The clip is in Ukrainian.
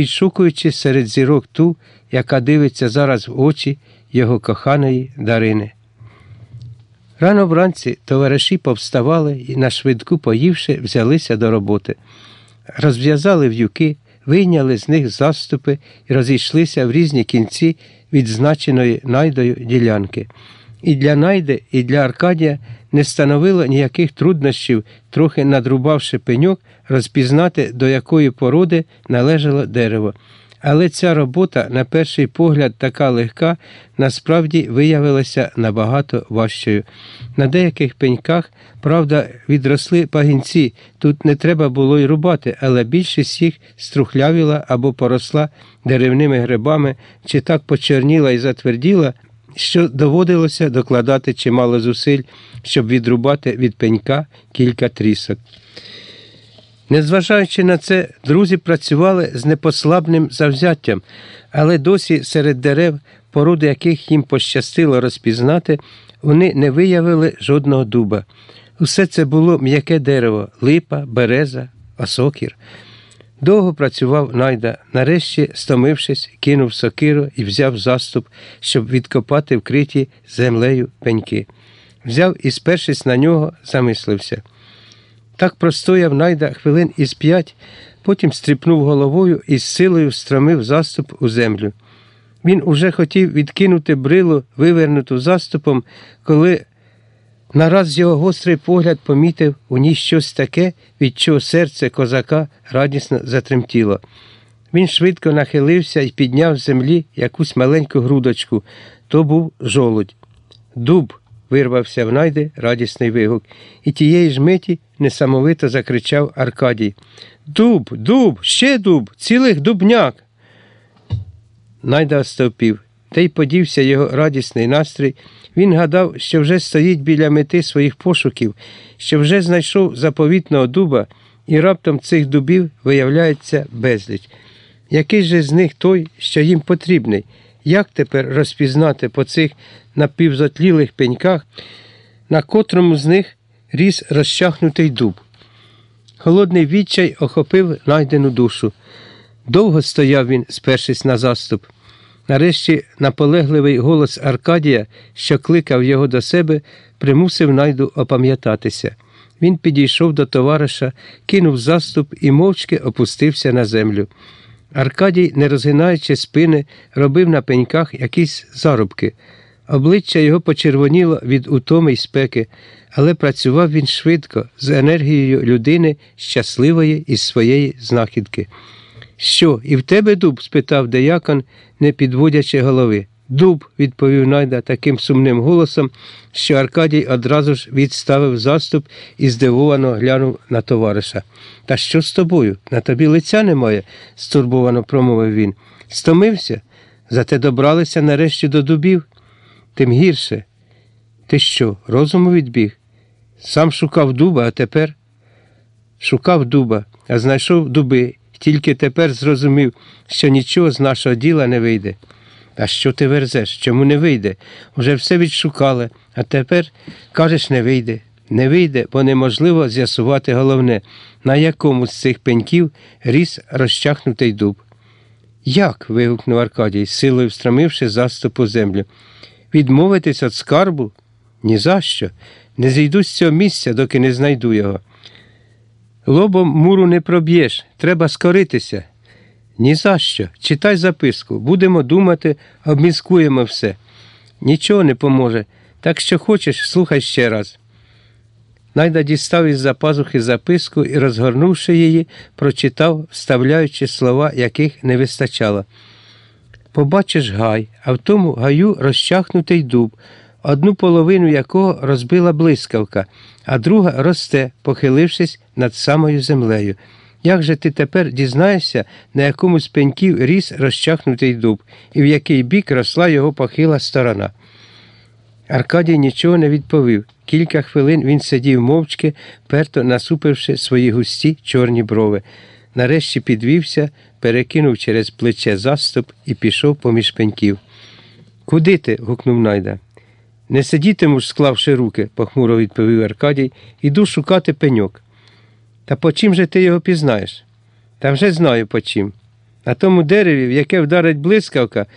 підшукуючи серед зірок ту, яка дивиться зараз в очі його коханої Дарини. Рано вранці товариші повставали і, на швидку поївши, взялися до роботи. Розв'язали в'юки, вийняли з них заступи і розійшлися в різні кінці відзначеної найдою ділянки. І для найди, і для Аркадія не становило ніяких труднощів, трохи надрубавши пеньок, розпізнати, до якої породи належало дерево. Але ця робота, на перший погляд, така легка, насправді виявилася набагато важчою. На деяких пеньках, правда, відросли пагінці, тут не треба було й рубати, але більшість їх струхлявіла або поросла деревними грибами, чи так почерніла і затверділа, що доводилося докладати чимало зусиль, щоб відрубати від пенька кілька трісок. Незважаючи на це, друзі працювали з непослабним завзяттям, але досі серед дерев, породи яких їм пощастило розпізнати, вони не виявили жодного дуба. Усе це було м'яке дерево, липа, береза, осокір. Довго працював найда, нарешті, стомившись, кинув сокиру і взяв заступ, щоб відкопати вкриті землею пеньки. Взяв і, спершись на нього, замислився. Так простояв найда хвилин із п'ять, потім стріпнув головою і з силою встромив заступ у землю. Він уже хотів відкинути брилу, вивернуту заступом, коли нараз його гострий погляд помітив у ній щось таке, від чого серце козака радісно затремтіло. Він швидко нахилився і підняв з землі якусь маленьку грудочку. То був жолудь. Дуб вирвався в найди радісний вигук, і тієї ж миті несамовито закричав Аркадій. Дуб, дуб, ще дуб, цілих дубняк. Найда остовпів, та й подівся його радісний настрій. Він гадав, що вже стоїть біля мети своїх пошуків, що вже знайшов заповітного дуба, і раптом цих дубів виявляється безліч. Який же з них той, що їм потрібний? Як тепер розпізнати по цих напівзотлілих пеньках, на котрому з них ріс розчахнутий дуб? Холодний відчай охопив найдену душу. Довго стояв він, спершись на заступ. Нарешті наполегливий голос Аркадія, що кликав його до себе, примусив найду опам'ятатися. Він підійшов до товариша, кинув заступ і мовчки опустився на землю. Аркадій, не розгинаючи спини, робив на пеньках якісь зарубки. Обличчя його почервоніло від утоми й спеки, але працював він швидко, з енергією людини, щасливої із своєї знахідки. Що, і в тебе дуб? спитав деякон, не підводячи голови. Дуб, відповів найда таким сумним голосом, що Аркадій одразу ж відставив заступ і здивовано глянув на товариша. Та що з тобою? На тобі лиця немає, стурбовано промовив він. Стомився? Зате добралися нарешті до дубів. Тим гірше. Ти що, розуму відбіг? Сам шукав дуба, а тепер шукав дуба, а знайшов дуби, тільки тепер зрозумів, що нічого з нашого діла не вийде. А що ти верзеш? Чому не вийде? Уже все відшукали, а тепер кажеш, не вийде. Не вийде, бо неможливо з'ясувати головне, на якому з цих пеньків ріс розчахнутий дуб. Як? вигукнув Аркадій, силою встромивши заступ у землю. Відмовитись від скарбу? Ні за що. Не зійду з цього місця, доки не знайду його. Лобом муру не проб'єш, треба скоритися. Ні за що. Читай записку. Будемо думати, обміскуємо все. Нічого не поможе. Так що хочеш, слухай ще раз. Найда дістав із за пазухи записку і, розгорнувши її, прочитав, вставляючи слова, яких не вистачало. Побачиш гай, а в тому гаю розчахнутий дуб, одну половину якого розбила блискавка, а друга росте, похилившись над самою землею. Як же ти тепер дізнаєшся, на якому з пеньків ріс розчахнутий дуб, і в який бік росла його похила сторона? Аркадій нічого не відповів. Кілька хвилин він сидів мовчки, перто насупивши свої густі чорні брови. Нарешті підвівся, перекинув через плече заступ і пішов поміж пеньків. Куди ти? гукнув найда. Не сидітиму склавши руки, похмуро відповів Аркадій, іду шукати пеньок. Та по чим же ти його пізнаєш? Та вже знаю по чим. На тому дереві, в яке вдарить блискавка,